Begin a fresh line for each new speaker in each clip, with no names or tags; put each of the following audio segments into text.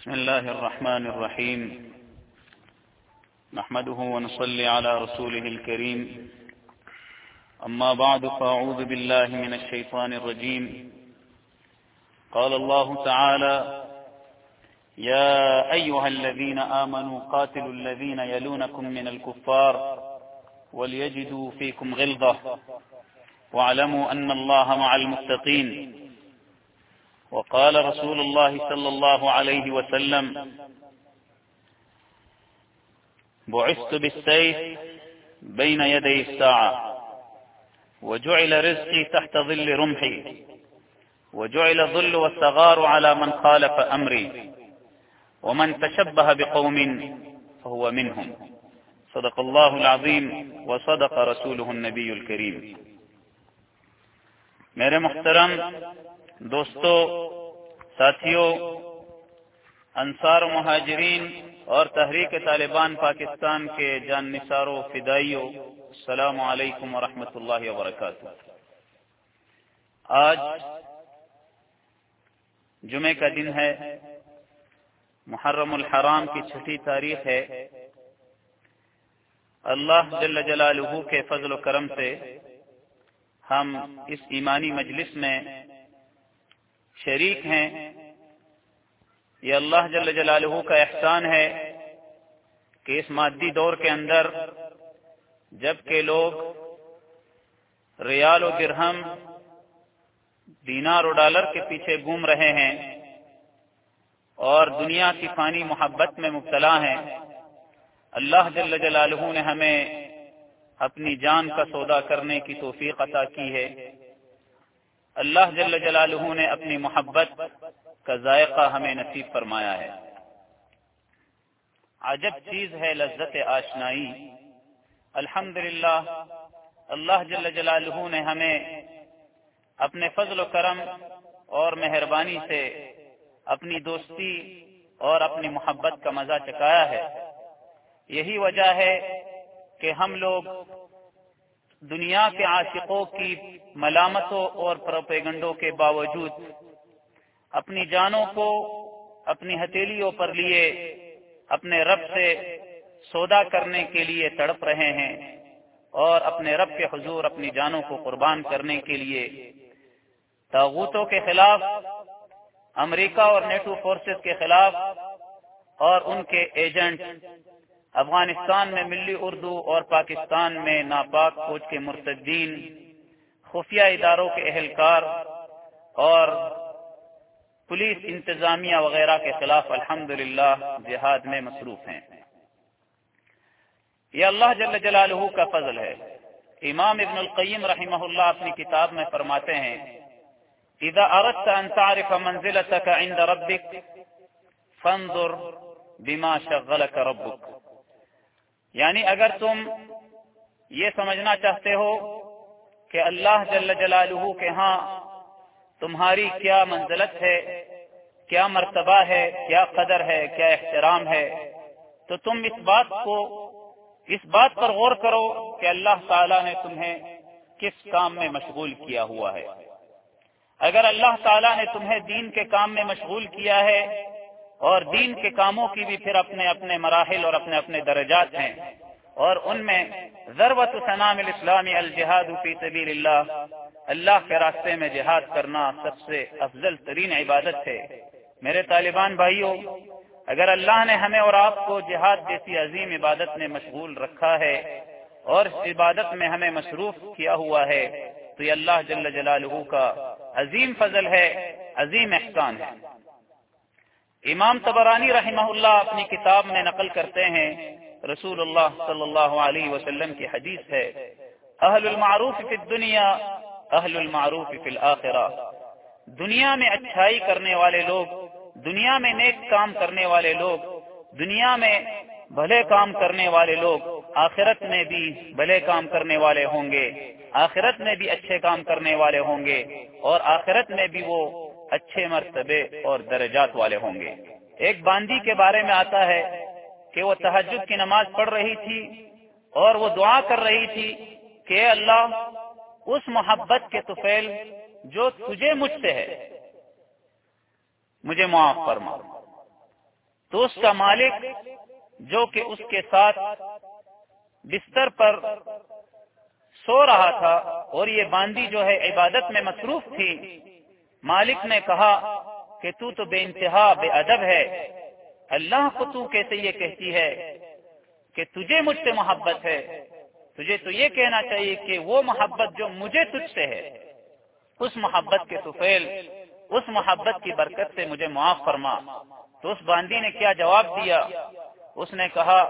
بسم الله الرحمن الرحيم. نحمده ونصلي على رسوله الكريم. أما بعد، فأعوذ بالله من الشيطان الرجيم. قال الله تعالى يا أيها الذين آمنوا قاتلوا الذين يلونكم من الكفار وليجدوا فيكم غلظة. واعلموا أن الله مع المتقين. وقال رسول الله صلى الله عليه وسلم، بعثت بالسيف بين يدي الساعة، وجعل رزقي تحت ظل رمحي، وجعل الظل والصغار على من خالف أمري، ومن تشبه بقوم فهو منهم. صدق الله العظيم وصدق رسوله النبي الكريم. میرے محترم دوستو ساتھیوں انصار و مہاجرین اور تحریک طالبان پاکستان کے جان نثاروں فدائیوں السلام علیکم ورحمۃ اللہ وبرکاتہ۔ آج جمعے کا دن ہے، محرم الحرام کی چھٹی تاریخ ہے۔ اللہ جل جلالہ کے فضل و کرم سے ہم اس ایمانی مجلس میں شریک ہیں۔ یہ اللہ جل جلالہ کا احسان ہے کہ اس مادی دور کے اندر جبکہ لوگ ریال و درہم، دینار و ڈالر کے پیچھے گھوم رہے ہیں اور دنیا کی فانی محبت میں مبتلا ہیں۔ اللہ جل جلالہ نے ہمیں اپنی جان کا سودا کرنے کی توفیق عطا کی ہے۔ اللہ جل جلالہ نے اپنی محبت کا ذائقہ ہمیں نصیب فرمایا ہے۔ عجب چیز ہے لذت آشنائی۔ الحمد اللہ جل جلالہ نے ہمیں اپنے فضل و کرم اور مہربانی سے اپنی دوستی اور اپنی محبت کا مزہ چکایا ہے۔ یہی وجہ ہے کہ ہم لوگ دنیا کے عاشقوں کی ملامتوں اور پروپیگنڈوں کے باوجود اپنی جانوں کو اپنی ہتھیلیوں پر لیے اپنے رب سے سودا کرنے کے لیے تڑپ رہے ہیں اور اپنے رب کے حضور اپنی جانوں کو قربان کرنے کے لیے تاغوتوں کے خلاف، امریکہ اور نیٹو فورسز کے خلاف اور ان کے ایجنٹ افغانستان میں ملی اردو اور پاکستان میں ناپاک فوج کے مرتدین، خفیہ اداروں کے اہلکار اور پولیس انتظامیہ وغیرہ کے خلاف الحمد جہاد میں مصروف ہیں۔ یہ اللہ جل جلالہ کا فضل ہے۔ امام ابن القیم رحمہ اللہ اپنی کتاب میں فرماتے ہیں، اذا اردت ان تعرف منزلتك عند ربك فانظر بما شغلك ربك یعنی اگر تم یہ سمجھنا چاہتے ہو کہ اللہ جل جلالہ کے ہاں تمہاری کیا منزلت ہے، کیا مرتبہ ہے، کیا قدر ہے، کیا احترام ہے، تو تم اس بات کو، اس بات پر غور کرو کہ اللہ تعالی نے تمہیں کس کام میں مشغول کیا ہوا ہے۔ اگر اللہ تعالیٰ نے تمہیں دین کے کام میں مشغول کیا ہے اور دین کے کاموں کی بھی پھر اپنے اپنے مراحل اور اپنے اپنے درجات ہیں۔ اور ان میں ضرورت سنام الاسلامی الجہاد فی سبیل اللہ اللہ کے راستے میں جہاد کرنا سب سے افضل ترین عبادت ہے۔ میرے طالبان بھائیوں اگر اللہ نے ہمیں اور آپ کو جہاد جیسی عظیم عبادت میں مشغول رکھا ہے اور اس عبادت میں ہمیں مصروف کیا ہوا ہے، تو یہ اللہ جل جلالہ کا عظیم فضل ہے، عظیم احسان ہے۔ امام تبرانی رحمہ اللہ اپنی کتاب میں نقل کرتے ہیں، رسول اللہ صلی اللہ علیہ وسلم کی حدیث ہے، اہل المعروف فی الدنیا، اہل المعروف فی الاخرہ۔ دنیا میں اچھائی کرنے والے لوگ، دنیا میں نیک کام کرنے والے لوگ، دنیا میں بھلے کام کرنے والے لوگ، آخرت میں بھی بھلے کام کرنے والے ہوں گے، آخرت میں بھی اچھے کام کرنے والے ہوں گے، اور آخرت میں بھی وہ اچھے مرتبے اور درجات والے ہوں گے۔ ایک باندی کے بارے میں آتا ہے کہ وہ تحجد کی نماز پڑھ رہی تھی اور وہ دعا کر رہی تھی کہ اللہ، اس محبت کے توفیل جو تجھے مجھ سے ہے، مجھے معاف فرما۔ تو اس کا مالک جو کہ اس کے ساتھ بستر پر سو رہا تھا اور یہ باندی جو ہے عبادت میں مصروف تھی مالک نے کہا کہ تو تو بے انتہا، بے ادب ہے۔ اللہ کو تو کیسے یہ کہتی ہے کہ تجھے مجھ سے محبت ہے؟ تجھے تو یہ کہنا چاہیے کہ وہ محبت جو مجھے تجھ سے ہے، اس محبت کے سفیل، اس محبت کی برکت سے مجھے معاف فرما۔ تو اس باندی نے کیا جواب دیا؟ اس نے کہا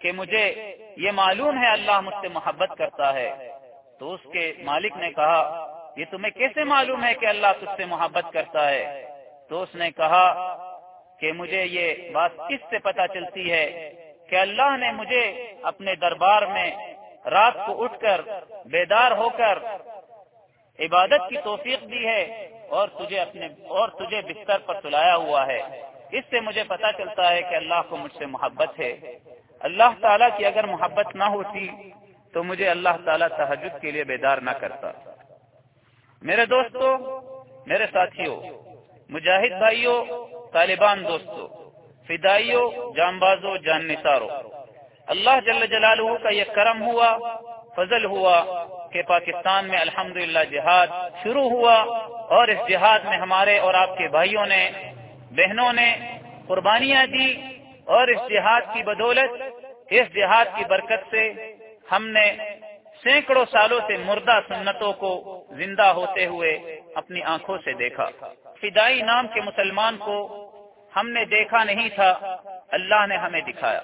کہ مجھے یہ معلوم ہے اللہ مجھ سے محبت کرتا ہے۔ تو اس کے مالک نے کہا یہ تمہیں کیسے معلوم ہے کہ اللہ تجھ سے محبت کرتا ہے؟ تو اس نے کہا کہ مجھے یہ بات کس سے پتا چلتی ہے کہ اللہ نے مجھے اپنے دربار میں رات کو اٹھ کر بیدار ہو کر عبادت کی توفیق دی ہے اور تجھے اپنے اور تجھے بستر پر سلایا ہوا ہے۔ اس سے مجھے پتا چلتا ہے کہ اللہ کو مجھ سے محبت ہے۔ اللہ تعالیٰ کی اگر محبت نہ ہوتی تو مجھے اللہ تعالیٰ تحجد کے لیے بیدار نہ کرتا۔ میرے دوستو، میرے ساتھیوں مجاہد بھائیوں طالبان دوستو فدائیوں جان بازو جان نثارو اللہ جل جلالہ کا یہ کرم ہوا، فضل ہوا کہ پاکستان میں الحمد جہاد شروع ہوا اور اس جہاد میں ہمارے اور آپ کے بھائیوں نے، بہنوں نے قربانیاں دی اور اس جہاد کی بدولت، اس جہاد کی برکت سے ہم نے سینکڑوں سالوں سے مردہ سنتوں کو زندہ ہوتے ہوئے اپنی آنکھوں سے دیکھا۔ فدائی نام کے مسلمان کو ہم نے دیکھا نہیں تھا، اللہ نے ہمیں دکھایا۔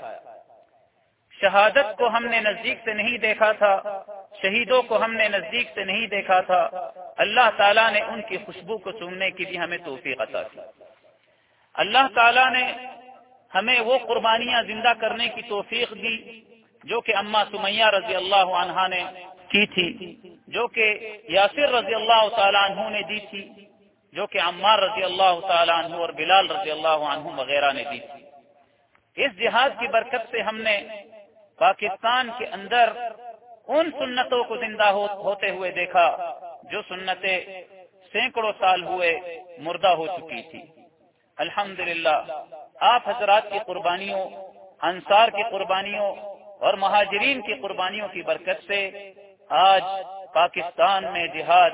شہادت کو ہم نے نزدیک سے نہیں دیکھا تھا، شہیدوں کو ہم نے نزدیک سے نہیں دیکھا تھا۔ اللہ تعالیٰ نے ان کی خوشبو کو سننے کی بھی ہمیں توفیق عطا کی۔ اللہ تعالیٰ نے ہمیں وہ قربانیاں زندہ کرنے کی توفیق دی جو کہ اما سمیہ رضی اللہ عنہا نے کی تھی، جو کہ یاسر رضی اللہ تعالیٰ عنہ نے دی تھی، جو کہ عمار رضی اللہ تعالیٰ عنہ اور بلال رضی اللہ عنہ وغیرہ نے دی تھی۔ اس جہاد کی برکت سے ہم نے پاکستان کے اندر ان سنتوں کو زندہ ہوتے ہوئے دیکھا، جو سنتیں سینکڑوں سال ہوئے مردہ ہو چکی تھی۔ الحمد آپ حضرات کی قربانیوں، انصار کی قربانیوں اور مہاجرین کی قربانیوں کی برکت سے آج پاکستان میں جہاد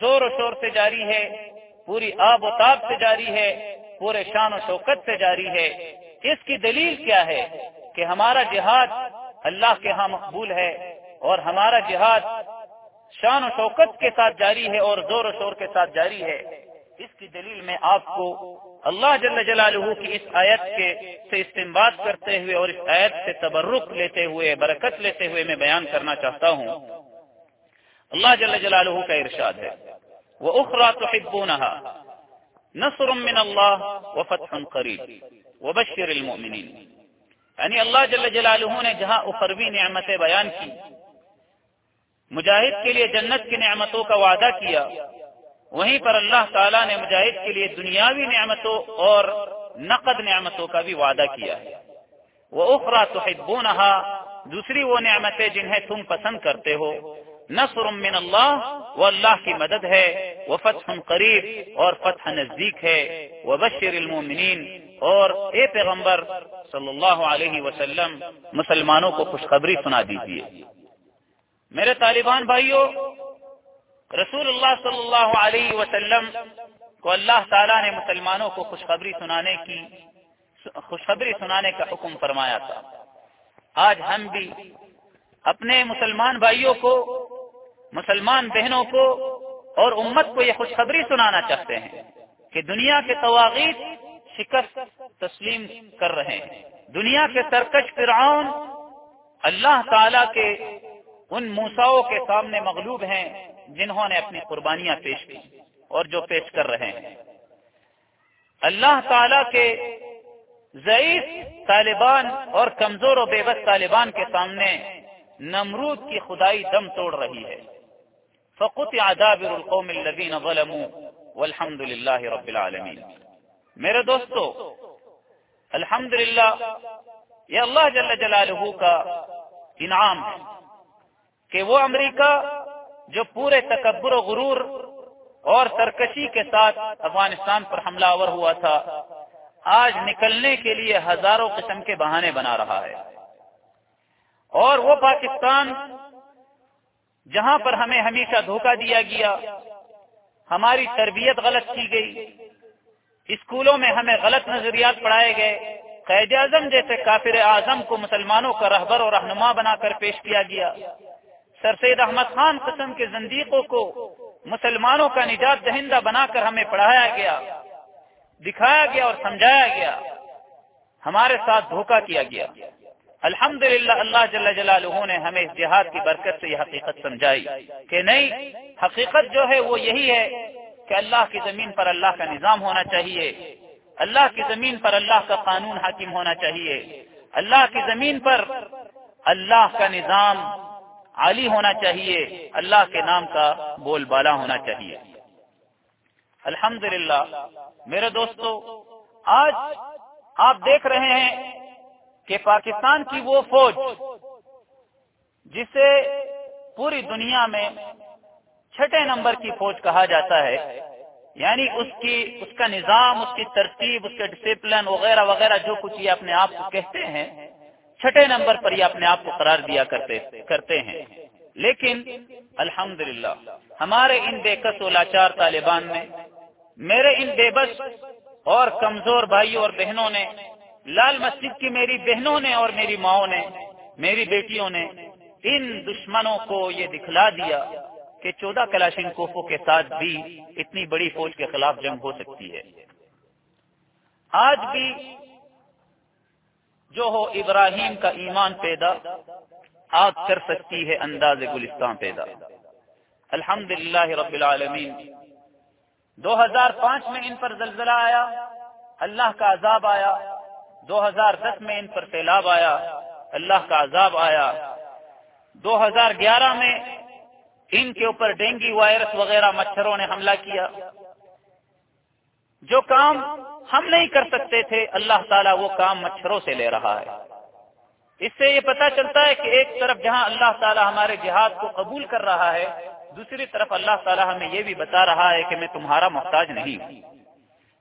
زور و شور سے جاری ہے، پوری آب و تاب سے جاری ہے، پورے شان و شوکت سے جاری ہے۔ اس کی دلیل کیا ہے؟ کہ ہمارا جہاد اللہ کے ہاں مقبول ہے اور ہمارا جہاد شان و شوکت کے ساتھ جاری ہے اور زور و شور کے ساتھ جاری ہے۔ اس کی دلیل میں آپ کو اللہ جل جلالہ کی اس آیت کے سے استعمال کرتے ہوئے اور اس آیت سے تبرک لیتے ہوئے، برکت لیتے ہوئے میں بیان کرنا چاہتا ہوں۔ اللہ جل جلالہ کا ارشاد ہے۔ وہ اخرا تو نصر من اللہ و فتح قریب و بشر المؤمنین یعنی اللہ جل جلالہ نے جہاں اخروی نعمتیں بیان کی، مجاہد کے لیے جنت کی نعمتوں کا وعدہ کیا وہیں پر اللہ تعالیٰ نے مجاہد کے لیے دنیاوی نعمتوں اور نقد نعمتوں کا بھی وعدہ کیا ہے۔ وہ اخرا تو دوسری وہ نعمتیں جنہیں تم پسند کرتے ہو۔ نصر من اللہ، وہ اللہ کی مدد ہے۔ وہ فتح قریب اور فتح نزدیک ہے۔ وہ بشر المومنین اور اے پیغمبر صلی اللہ علیہ وسلم، مسلمانوں کو خوشخبری سنا دیجیے میرے طالبان بھائیوں رسول اللہ صلی اللہ علیہ وسلم کو اللہ تعالیٰ نے مسلمانوں کو خوشخبری سنانے کی خوشخبری سنانے کا حکم فرمایا تھا۔ آج ہم بھی اپنے مسلمان بھائیوں کو، مسلمان بہنوں کو اور امت کو یہ خوشخبری سنانا چاہتے ہیں کہ دنیا کے تواغیر شکست تسلیم کر رہے ہیں۔ دنیا کے سرکش فرعون اللہ تعالی کے ان موساؤں کے سامنے مغلوب ہیں۔ جنہوں نے اپنی قربانیاں پیش کی اور جو پیش کر رہے ہیں۔ اللہ تعالی کے ضعیف طالبان اور کمزور و بے بس طالبان کے سامنے نمرود کی خدائی دم توڑ رہی ہے۔ فقط عذاب القوم الذين ظلموا والحمد للہ رب العالمین میرے دوستو الحمد یہ اللہ جل جلالہ کا انعام ہے کہ وہ امریکہ جو پورے تکبر و غرور اور سرکشی کے ساتھ افغانستان پر حملہ آور ہوا تھا، آج نکلنے کے لیے ہزاروں قسم کے بہانے بنا رہا ہے۔ اور وہ پاکستان جہاں پر ہمیں ہمیشہ دھوکہ دیا گیا، ہماری تربیت غلط کی گئی، اسکولوں میں ہمیں غلط نظریات پڑھائے گئے، قید اعظم جیسے کافر اعظم کو مسلمانوں کا رہبر اور رہنما بنا کر پیش کیا گیا۔ سر سید احمد خان قسم کے زندیقوں کو مسلمانوں کا نجات دہندہ بنا کر ہمیں پڑھایا گیا، دکھایا گیا اور سمجھایا گیا۔ ہمارے ساتھ دھوکہ کیا گیا۔ الحمد للہ اللہ جل جلالہ نے ہمیں اس جہاد کی برکت سے یہ حقیقت سمجھائی کہ نہیں، حقیقت جو ہے وہ یہی ہے کہ اللہ کی زمین پر اللہ کا نظام ہونا چاہیے۔ اللہ کی زمین پر اللہ کا قانون حاکم ہونا چاہیے۔ اللہ کی زمین پر اللہ کا نظام عالی ہونا چاہیے، اللہ کے نام کا بول بالا ہونا چاہیے۔ الحمد میرے دوستو، آج آپ دیکھ رہے ہیں کہ پاکستان کی وہ فوج جسے پوری دنیا میں چھٹے نمبر کی فوج کہا جاتا ہے یعنی اس کی، اس کا نظام، اس کی ترتیب، اس کے ڈسپلن وغیرہ وغیرہ جو کچھ یہ اپنے آپ کو کہتے ہیں چھٹے نمبر پر یہ اپنے آپ کو قرار دیا کرتے کرتے ہیں۔ لیکن الحمد ہمارے ان بے کس و لاچار طالبان نے، میرے ان بے بس اور کمزور بھائیوں اور بہنوں نے، لال مسجد کی میری بہنوں نے اور میری ماؤں نے، میری بیٹیوں نے ان دشمنوں کو یہ دکھلا دیا کہ چودہ کلاشن کوفوں کے ساتھ بھی اتنی بڑی فوج کے خلاف جنگ ہو سکتی ہے۔ آج بھی جو ہو ابراہیم کا ایمان پیدا، آگ کر سکتی ہے، انداز گلستان پیدا۔ الحمد رب العالمین۔ دو ہزار پانچ میں ان پر زلزلہ آیا، اللہ کا عذاب آیا۔ دو ہزار دس میں ان پر سیلاب آیا، اللہ کا عذاب آیا۔ دو ہزار گیارہ میں ان کے اوپر ڈینگی وائرس وغیرہ مچھروں نے حملہ کیا۔ جو کام ہم نہیں کر سکتے تھے۔ اللہ تعالیٰ وہ کام مچھروں سے لے رہا ہے۔ اس سے یہ پتا چلتا ہے کہ ایک طرف جہاں اللہ تعالیٰ ہمارے جہاد کو قبول کر رہا ہے، دوسری طرف اللہ تعالیٰ ہمیں یہ بھی بتا رہا ہے کہ میں تمہارا محتاج نہیں ہوں۔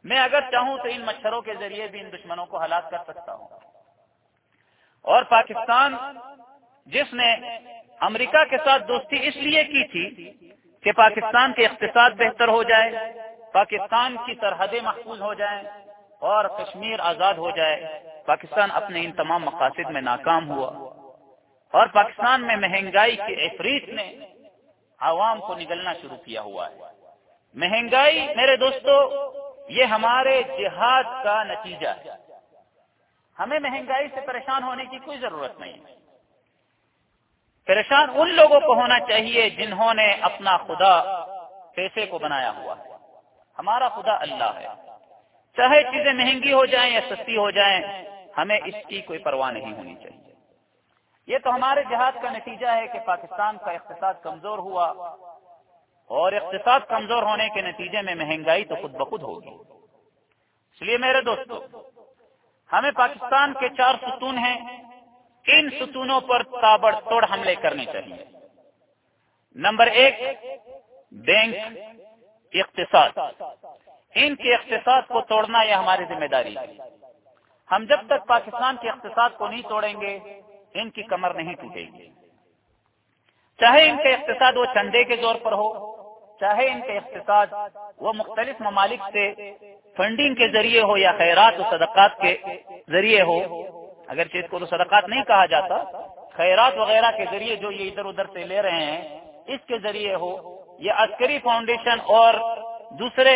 میں اگر چاہوں تو ان مچھروں کے ذریعے بھی ان دشمنوں کو ہلاک کر سکتا ہوں۔ اور پاکستان جس نے امریکہ کے ساتھ دوستی اس لیے کی تھی کہ پاکستان کے اقتصاد بہتر ہو جائے پاکستان کی سرحدیں محفوظ ہو جائیں اور کشمیر آزاد ہو جائے، پاکستان اپنے ان تمام مقاصد میں ناکام ہوا۔ اور پاکستان میں مہنگائی کے افریت نے عوام کو نگلنا شروع کیا ہوا ہے۔ مہنگائی، میرے دوستو، یہ ہمارے جہاد کا نتیجہ ہے۔ ہمیں مہنگائی سے پریشان ہونے کی کوئی ضرورت نہیں۔ ہے پریشان ان لوگوں کو ہونا چاہیے جنہوں نے اپنا خدا پیسے کو بنایا ہوا ہے۔ ہمارا خدا اللہ ہے۔ چاہے چیزیں مہنگی ہو جائیں یا سستی ہو جائیں، ہمیں اس کی کوئی پرواہ نہیں ہونی چاہیے۔ یہ تو ہمارے جہاد کا نتیجہ ہے کہ پاکستان کا اقتصاد کمزور ہوا اور اقتصاد کمزور ہونے کے نتیجے میں مہنگائی تو خود بخود ہوگی۔ اس لیے میرے دوستو، ہمیں پاکستان کے چار ستون ہیں۔ ان ستونوں پر تابڑ توڑ حملے کرنے چاہیے۔ نمبر ایک، بینک۔ اقتصاد۔ ان کے اقتصاد کو توڑنا یہ ہماری ذمہ داری ہے۔ ہم جب تک پاکستان کے اقتصاد کو نہیں توڑیں گے، ان کی کمر نہیں ٹوٹے گی۔ چاہے ان کے اقتصاد وہ چندے کے زور پر ہو، چاہے ان کے اقتصاد وہ مختلف ممالک سے فنڈنگ کے ذریعے ہو یا خیرات و صدقات کے ذریعے ہو اگر چیز کو تو صدقات نہیں کہا جاتا، خیرات وغیرہ کے ذریعے جو یہ ادھر ادھر سے لے رہے ہیں، اس کے ذریعے ہو یہ عسکری فاؤنڈیشن اور دوسرے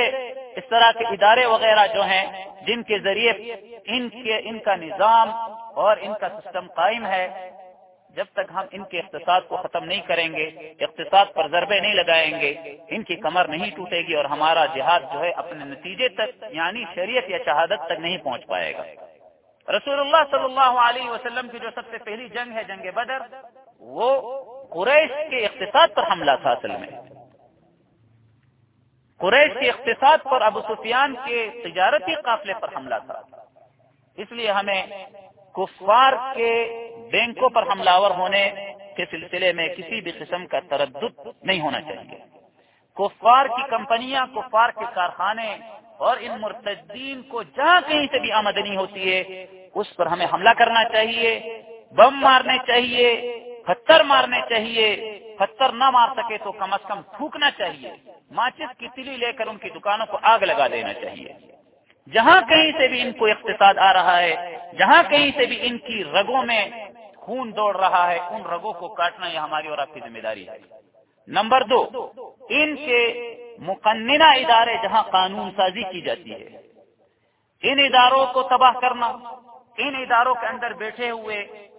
اس طرح کے ادارے وغیرہ جو ہیں، جن کے ذریعے ان کے ان کا نظام اور ان کا سسٹم قائم ہے، جب تک ہم ان کے اقتصاد کو ختم نہیں کریں گے، اقتصاد پر ضربے نہیں لگائیں گے، ان کی کمر نہیں ٹوٹے گی اور ہمارا جہاد جو ہے اپنے نتیجے تک یعنی شریعت یا شہادت تک نہیں پہنچ پائے گا۔ رسول اللہ صلی اللہ علیہ وسلم کی جو سب سے پہلی جنگ ہے جنگ بدر، وہ قریش کے اقتصاد پر حملہ تھا اصل میں۔ قریش کے اقتصاد پر ابو سفیان کے تجارتی قافلے پر حملہ تھا۔ اس لیے ہمیں کفار کے بینکوں پر حملہ ہونے کے سلسلے میں کسی بھی قسم کا تردد نہیں ہونا چاہیے۔ کفار کی کمپنیاں، کفار کے کارخانے اور ان مرتدین کو جہاں کہیں سے بھی آمدنی ہوتی ہے، اس پر ہمیں حملہ کرنا چاہیے، بم مارنے چاہیے پتھر مارنے چاہیے۔ پتھر نہ مار سکے تو کم از کم تھوکنا چاہیے۔ ماچس کی تلی لے کر ان کی دکانوں کو آگ لگا دینا چاہیے۔ جہاں کہیں سے بھی ان کو اقتصاد آ رہا ہے، جہاں کہیں سے بھی ان کی رگوں میں خون دوڑ رہا ہے، ان رگوں کو کاٹنا یہ ہماری اور آپ کی ذمہ داری ہے۔ نمبر دو، ان کے مقننہ ادارے جہاں قانون سازی کی جاتی ہے۔ ان اداروں کو تباہ کرنا، ان اداروں کے اندر بیٹھے ہوئے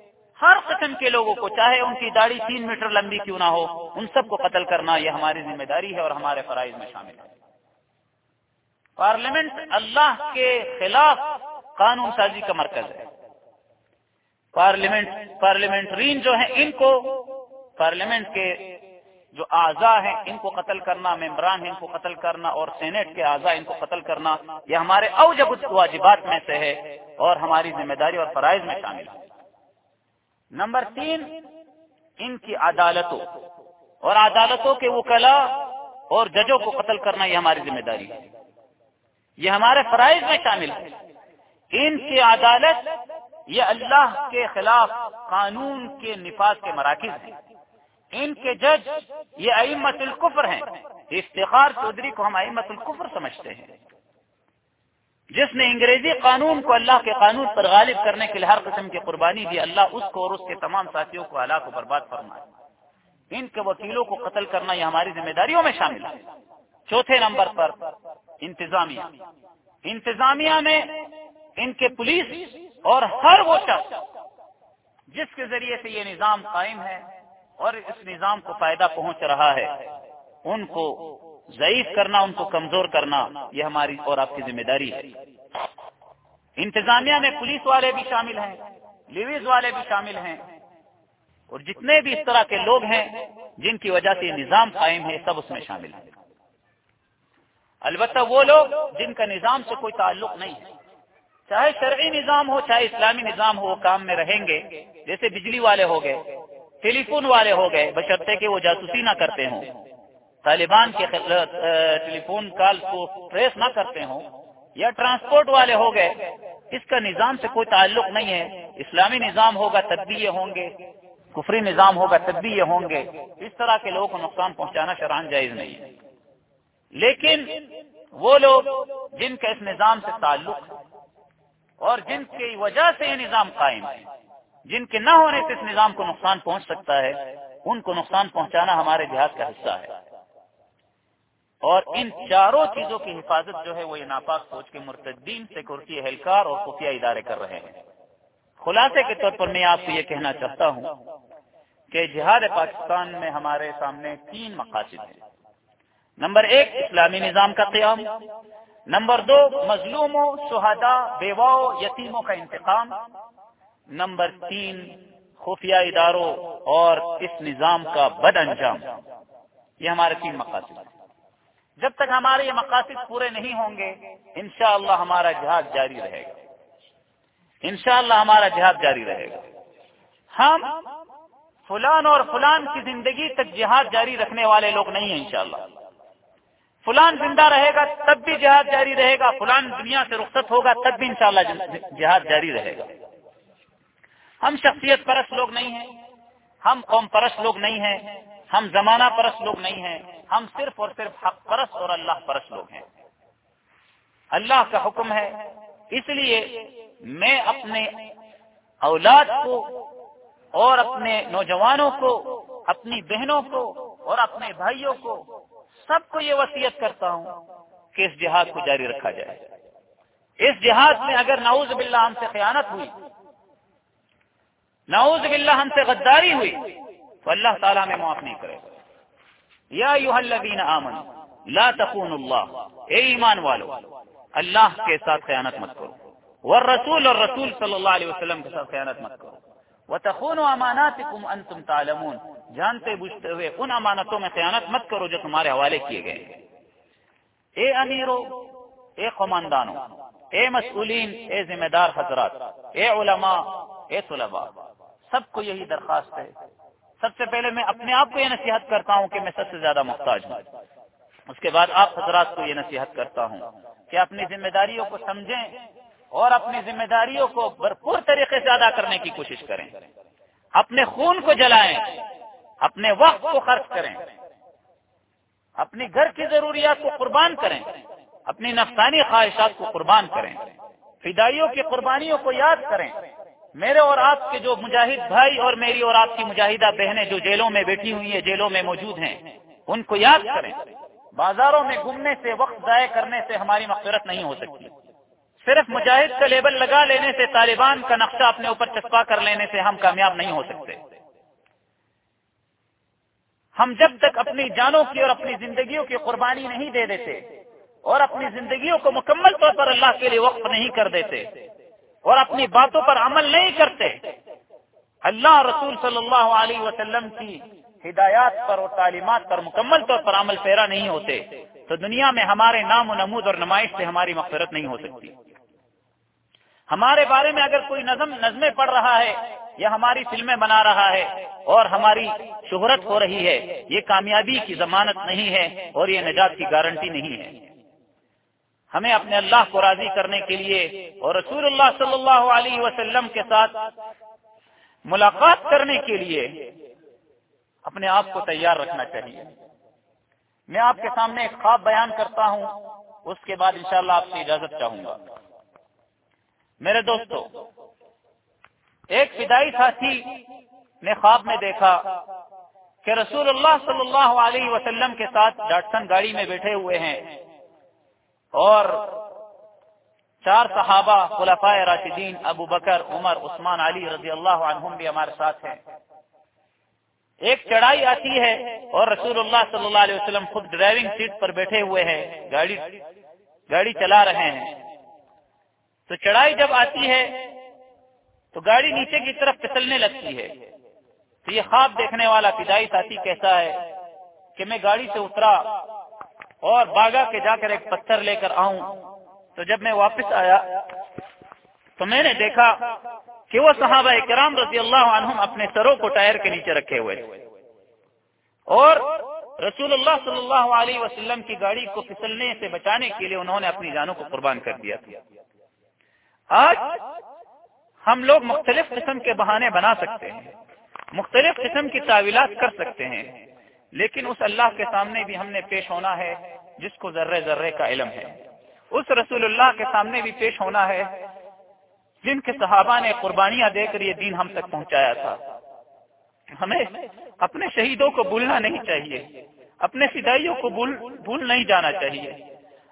ہر قسم کے لوگوں کو، چاہے ان کی داڑھی تین میٹر لمبی کیوں نہ ہو، ان سب کو قتل کرنا یہ ہماری ذمہ داری ہے اور ہمارے فرائض میں شامل ہے۔ پارلیمنٹ اللہ کے خلاف قانون سازی کا مرکز ہے۔ پارلیمنٹ، پارلیمنٹرین جو ہیں، ان کو، پارلیمنٹ کے جو اعضاء ہیں، ان کو قتل کرنا، ممبران ہیں، ان کو قتل کرنا اور سینٹ کے اعضاء ان کو قتل کرنا، یہ ہمارے اوجب واجبات میں سے ہے اور ہماری ذمہ داری اور فرائض میں شامل ہے۔ نمبر تین، ان کی عدالتوں، اور عدالتوں کے وکلا اور ججوں کو قتل کرنا یہ ہماری ذمہ داری ہے۔ یہ ہمارے فرائض میں شامل ہے۔ ان کی عدالت یہ اللہ کے خلاف قانون کے نفاذ کے مراکز ہیں۔ ان کے جج یہ ائمت القفر ہیں۔ افتخار چودھری کو ہم ائمت القفر سمجھتے ہیں۔ جس نے انگریزی قانون کو اللہ کے قانون پر غالب کرنے کے لیے ہر قسم کی قربانی دی، اللہ اس کو اور اس کے تمام ساتھیوں کو ہلاک و برباد فرمائے۔ ان کے وکیلوں کو قتل کرنا یہ ہماری ذمہ داریوں میں شامل ہے۔ چوتھے نمبر پر، انتظامیہ۔ انتظامیہ میں ان کے پولیس اور ہر وہ شخص جس کے ذریعے سے یہ نظام قائم ہے اور اس نظام کو فائدہ پہنچ رہا ہے، ان کو ضعیف کرنا، ان کو کمزور کرنا، یہ ہماری اور آپ کی ذمہ داری ہے۔ انتظامیہ میں پولیس والے بھی شامل ہیں، لیویز والے بھی شامل ہیں، اور جتنے بھی اس طرح کے لوگ ہیں، جن کی وجہ سے یہ نظام قائم ہے، سب اس میں شامل ہیں۔ البتہ وہ لوگ جن کا نظام سے کوئی تعلق نہیں ہے۔ چاہے شرعی نظام ہو، چاہے اسلامی نظام ہو، وہ کام میں رہیں گے، جیسے بجلی والے ہو گئے، ٹیلی فون والے ہو گئے، بشرطے کہ وہ جاسوسی نہ کرتے ہوں۔ طالبان کے ٹیلی فون کال کو ٹریس نہ کرتے ہوں یا ٹرانسپورٹ والے ہو گئے، اس کا نظام سے کوئی تعلق نہیں ہے۔ اسلامی نظام ہوگا تب بھی یہ ہوں گے۔ کفری نظام ہوگا تب بھی یہ ہوں گے۔ اس طرح کے لوگوں کو نقصان پہنچانا شران جائز نہیں ہے۔ لیکن وہ لوگ جن کا اس نظام سے تعلق اور جن کی وجہ سے یہ نظام قائم ہے، جن کے نہ ہونے سے اس نظام کو نقصان پہنچ سکتا ہے، ان کو نقصان پہنچانا ہمارے جہاد کا حصہ ہے۔ اور ان چاروں چیزوں کی حفاظت جو ہے وہ یہ ناپاک سوچ کے مرتدین سیکورٹی اہلکار اور خفیہ ادارے کر رہے ہیں۔ خلاصے کے طور پر میں آپ کو یہ کہنا چاہتا ہوں کہ جہاد پاکستان میں ہمارے سامنے تین مقاصد ہیں۔ نمبر ایک، اسلامی نظام کا قیام۔ نمبر دو، مظلوموں شہدا بیواؤں، یتیموں کا انتقام۔ نمبر تین، خفیہ اداروں اور اس نظام کا بد انجام۔ یہ ہمارے تین مقاصد ہیں۔ جب تک ہمارے یہ مقاصد پورے نہیں ہوں گے، انشاءاللہ ہمارا جہاد جاری رہے گا۔ انشاءاللہ ہمارا جہاد جاری رہے گا۔ ہم فلان اور فلان کی زندگی تک جہاد جاری رکھنے والے لوگ نہیں ہیں، انشاءاللہ۔ فلان زندہ رہے گا تب بھی جہاد جاری رہے گا، فلان دنیا سے رخصت ہوگا تب بھی انشاءاللہ جہاد جاری رہے گا۔ ہم شخصیت پرست لوگ نہیں ہیں، ہم قوم پرست لوگ نہیں ہیں۔ ہم زمانہ پرست لوگ نہیں ہیں، ہم صرف اور صرف حق پرست اور اللہ پرست لوگ ہیں۔ اللہ کا حکم ہے، اس لیے میں اپنے اولاد کو اور اپنے نوجوانوں کو، اپنی بہنوں کو اور اپنے بھائیوں کو سب کو یہ وصیت کرتا ہوں کہ اس جہاد کو جاری رکھا جائے۔ اس جہاد میں اگر نعوذ باللہ ہم سے خیانت ہوئی، نعوذ باللہ ہم سے غداری ہوئی تو اللہ تعالیٰ میں معاف نہیں کرے یا الذین آمن لا تخون اللہ، اے ایمان والو، اللہ کے ساتھ خیانت مت کرو۔ والرسول اور رسول صلی اللہ علیہ وسلم کے ساتھ خیانت مت کرو۔ وتخون اماناتکم انتم تعلمون۔ جانتے بوجھتے ہوئے ان امانتوں میں خیانت مت کرو جو تمہارے حوالے کیے گئے اے امیرو، اے قماندانو اے مسئولین، اے ذمہ دار حضرات، اے علماء، اے طلباء، سب کو یہی درخواست ہے سب سے پہلے میں اپنے آپ کو یہ نصیحت کرتا ہوں کہ میں سب سے زیادہ محتاج ہوں۔ اس کے بعد آپ حضرات کو یہ نصیحت کرتا ہوں کہ اپنی ذمہ داریوں کو سمجھیں اور اپنی ذمہ داریوں کو بھرپور طریقے سے ادا کرنے کی کوشش کریں۔ اپنے خون کو جلائیں، اپنے وقت کو خرچ کریں۔ اپنی گھر کی ضروریات کو قربان کریں، اپنی نفسانی خواہشات کو قربان کریں۔ فدائیوں کی قربانیوں کو یاد کریں۔ میرے اور آپ کے جو مجاہد بھائی اور میری اور آپ کی مجاہدہ بہنیں جو جیلوں میں بیٹھی ہوئی ہیں، جیلوں میں موجود ہیں، ان کو یاد کریں۔ بازاروں میں گھومنے سے وقت ضائع کرنے سے ہماری مغفرت نہیں ہو سکتی۔ صرف مجاہد کا لیبل لگا لینے سے، طالبان کا نقشہ اپنے اوپر چسپا کر لینے سے ہم کامیاب نہیں ہو سکتے۔ ہم جب تک اپنی جانوں کی اور اپنی زندگیوں کی قربانی نہیں دے دیتے اور اپنی زندگیوں کو مکمل طور پر اللہ کے لیے وقف نہیں کر دیتے اور اپنی باتوں پر عمل نہیں کرتے۔ اللہ رسول صلی اللہ علیہ وسلم کی ہدایات پر اور تعلیمات پر مکمل طور پر عمل پیرا نہیں ہوتے، تو دنیا میں ہمارے نام و نمود اور نمائش سے ہماری مغفرت نہیں ہو سکتی۔ ہمارے بارے میں اگر کوئی نظم نظمیں پڑھ رہا ہے یا ہماری فلمیں بنا رہا ہے اور ہماری شہرت ہو رہی ہے، یہ کامیابی کی ضمانت نہیں ہے اور یہ نجات کی گارنٹی نہیں ہے۔ ہمیں اپنے اللہ کو راضی کرنے کے لیے اور رسول اللہ صلی اللہ علیہ وسلم کے ساتھ ملاقات کرنے کے لیے اپنے آپ کو تیار رکھنا چاہیے۔ میں آپ کے سامنے ایک خواب بیان کرتا ہوں، اس کے بعد انشاءاللہ شاء آپ سے اجازت چاہوں گا۔ میرے دوستو، ایک فدائی ساتھی نے خواب میں دیکھا کہ رسول اللہ صلی اللہ علیہ وسلم کے ساتھ ڈاٹسن گاڑی میں بیٹھے ہوئے ہیں۔ اور چار صحابہ خلفائے راشدین، ابو بکر، عمر، عثمان، علی رضی اللہ عنہم بھی ہمارے ساتھ ہیں۔ ایک چڑھائی آتی ہے اور رسول اللہ صلی اللہ علیہ وسلم خود ڈرائیونگ سیٹ پر بیٹھے ہوئے ہیں، گاڑی گاڑی چلا رہے ہیں۔ تو چڑھائی جب آتی ہے تو گاڑی نیچے کی طرف پھسلنے لگتی ہے۔ تو یہ خواب دیکھنے والا فدائی ساتھی کیسا ہے کہ میں گاڑی سے اترا۔ اور باغا کے جا کر ایک پتھر لے کر آؤں۔ تو جب میں واپس آیا، تو میں نے دیکھا کہ وہ صحابہ کرام رضی اللہ عنہم اپنے سروں کو ٹائر کے نیچے رکھے ہوئے۔ اور رسول اللہ صلی اللہ علیہ وسلم کی گاڑی کو پھسلنے سے بچانے کے لیے انہوں نے اپنی جانوں کو قربان کر دیا تھا۔ آج ہم لوگ مختلف قسم کے بہانے بنا سکتے ہیں، مختلف قسم کی تعویلات کر سکتے ہیں۔ لیکن اس اللہ کے سامنے بھی ہم نے پیش ہونا ہے جس کو ذرے ذرے کا علم ہے۔ اس رسول اللہ کے سامنے بھی پیش ہونا ہے جن کے صحابہ نے قربانیاں دے کر یہ دین ہم تک پہنچایا تھا۔ ہمیں اپنے شہیدوں کو بھولنا نہیں چاہیے۔ اپنے فدائیوں کو بھول نہیں جانا چاہیے۔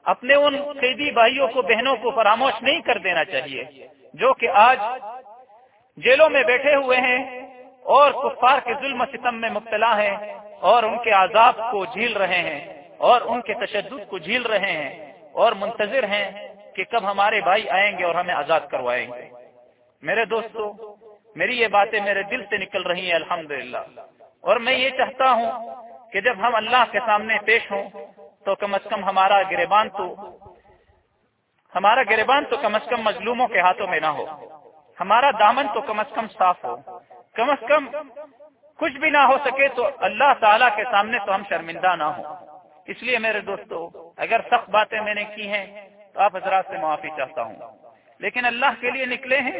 اپنے ان قیدی بھائیوں کو، بہنوں کو فراموش نہیں کر دینا چاہیے۔ جو کہ آج جیلوں میں بیٹھے ہوئے ہیں اور کفار کے ظلم ستم میں مبتلا ہیں۔ اور ان کے عذاب کو جھیل رہے ہیں اور ان کے تشدد کو جھیل رہے ہیں اور منتظر ہیں کہ کب ہمارے بھائی آئیں گے اور ہمیں آزاد کروائیں گے۔ میرے دوستو، میری یہ باتیں میرے دل سے نکل رہی ہیں الحمد اور میں یہ چاہتا ہوں کہ جب ہم اللہ کے سامنے پیش ہوں تو کم از کم ہمارا گریبان تو، ہمارا گریبان تو کم از کم مظلوموں کے ہاتھوں میں نہ ہو۔ ہمارا دامن تو کم از کم صاف ہو۔ کم از کم کچھ بھی نہ ہو سکے تو اللہ تعالی کے سامنے تو ہم شرمندہ نہ ہوں۔ اس لیے میرے دوستو، اگر سخت باتیں میں نے کی ہیں تو آپ حضرات سے معافی چاہتا ہوں۔ لیکن اللہ کے لیے نکلے ہیں۔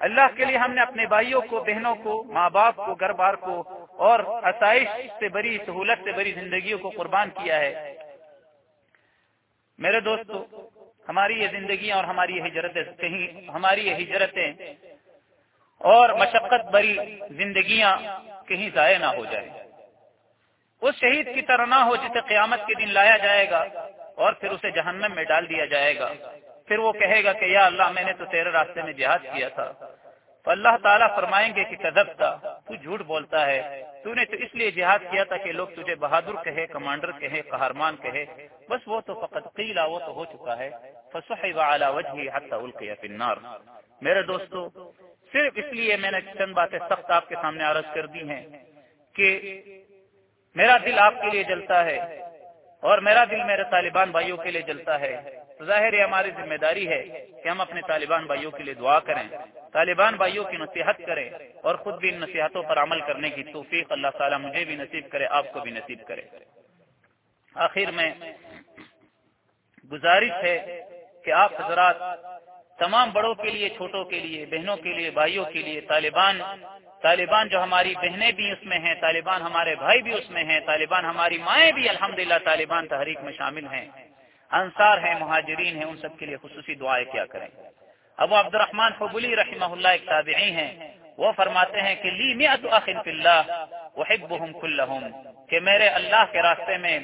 اللہ کے لیے ہم نے اپنے بھائیوں کو، بہنوں کو، ماں باپ کو، گھر بار کو اور آسائش سے بڑی سہولت سے بڑی زندگیوں کو قربان کیا ہے۔ میرے دوستو، ہماری یہ زندگیاں اور ہماری یہ ہجرتیں، کہیں ہماری یہ ہجرتیں اور مشقت بری زندگیاں کہیں ضائع نہ ہو جائے اس شہید کی طرح نہ ہو جسے قیامت کے دن لایا جائے گا اور پھر اسے جہنم میں ڈال دیا جائے گا۔ پھر وہ کہے گا کہ یا اللہ، میں نے تو تیرے راستے میں جہاد کیا تھا۔ تو اللہ تعالیٰ فرمائیں گے کہ کدب تھا، تو جھوٹ بولتا ہے۔ تو نے تو اس لیے جہاد کیا تھا کہ لوگ تجھے بہادر کہے، کمانڈر کہے، قہرمان کہے۔ بس وہ تو فقط قیلا وہ تو ہو چکا ہے۔ النار۔ میرے دوستو صرف اس لیے میں نے چند باتیں سخت آپ کے سامنے عرض کر دی ہیں کہ میرا دل آپ کے لیے جلتا ہے اور میرا دل میرے طالبان بھائیوں کے لیے جلتا ہے۔ ظاہر یہ ہماری ذمہ داری ہے کہ ہم اپنے طالبان بھائیوں کے لیے دعا کریں، طالبان بھائیوں کی نصیحت کریں اور خود بھی ان نصیحتوں پر عمل کرنے کی توفیق اللہ تعالیٰ مجھے بھی نصیب کرے، آپ کو بھی نصیب کرے۔ آخر میں گزارش ہے کہ آپ حضرات تمام بڑوں کے لیے، چھوٹوں کے لیے، بہنوں کے لیے، بھائیوں کے لیے، طالبان طالبان جو ہماری بہنیں بھی اس میں ہیں، طالبان ہمارے بھائی بھی اس میں ہیں، طالبان ہماری مائیں بھی الحمدللہ طالبان تحریک میں شامل ہیں۔ انصار ہیں، مہاجرین ہیں، ان سب کے لیے خصوصی دعائیں کیا کریں۔ ابو عبد الرحمان فبلی رحمہ اللہ ایک تابعی ہیں۔ وہ فرماتے ہیں کہ لی میت اخن فی اللہ وحبهم كلهم کہ میرے اللہ کے راستے میں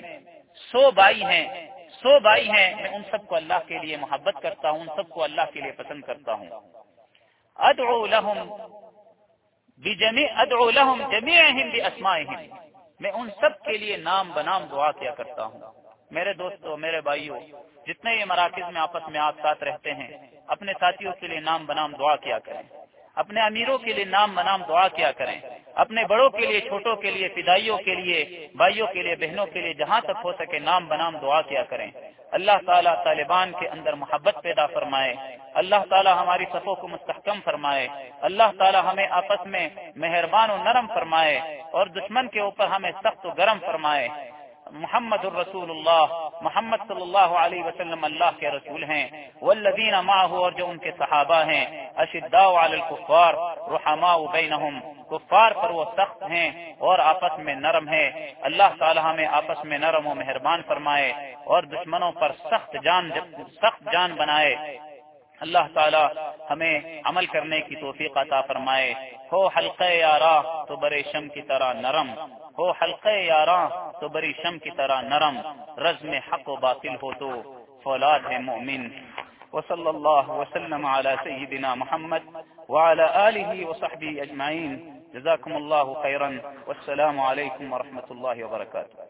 سو بائی ہیں۔ سو بائی ہیں، میں ان سب کو اللہ کے لیے محبت کرتا ہوں، ان سب کو اللہ کے لیے پسند کرتا ہوں۔ ادعو لهم بجميع ادعو لهم جميعهم باسمائهم میں ان سب کے لیے نام بنام دعا کیا کرتا ہوں۔ میرے دوستوں میرے بھائیوں جتنے یہ مراکز میں آپس میں آپ ساتھ رہتے ہیں، اپنے ساتھیوں کے لیے نام بنام دعا کیا کریں۔ اپنے امیروں کے لیے نام بنام دعا کیا کریں۔ اپنے بڑوں کے لیے، چھوٹوں کے لیے، فدائیوں کے لیے، بھائیوں کے لیے، بہنوں کے لیے، جہاں تک ہو سکے نام بنام دعا کیا کریں۔ اللہ تعالیٰ طالبان کے اندر محبت پیدا فرمائے۔ اللہ تعالیٰ ہماری صفوں کو مستحکم فرمائے۔ اللہ تعالیٰ ہمیں آپس میں مہربان و نرم فرمائے اور دشمن کے اوپر ہمیں سخت و گرم فرمائے۔ محمد الرسول اللہ۔ محمد صلی اللہ علیہ وسلم اللہ کے رسول ہیں، والذین معه اور جو ان کے صحابہ ہیں، اشداء علی الكفار رحماء بینہم، کفار پر وہ سخت ہیں اور آپس میں نرم ہے اللہ تعالی ہمیں آپس میں نرم و مہربان فرمائے اور دشمنوں پر سخت جان سخت جان بنائے۔ اللہ تعالی ہمیں عمل کرنے کی توفیق عطا فرمائے۔ ہو حلقہ یارا، تو برے شم کی طرح نرم۔ ہو حلقہ یارا، تو بری شم کی طرح نرم۔ رزم حق و باطل ہو تو فولاد ہے مومن۔ وصلى الله وسلم على سيدنا محمد وعلى آله وصحبه أجمعين جزاكم الله خيرا والسلام عليكم ورحمة الله وبركاته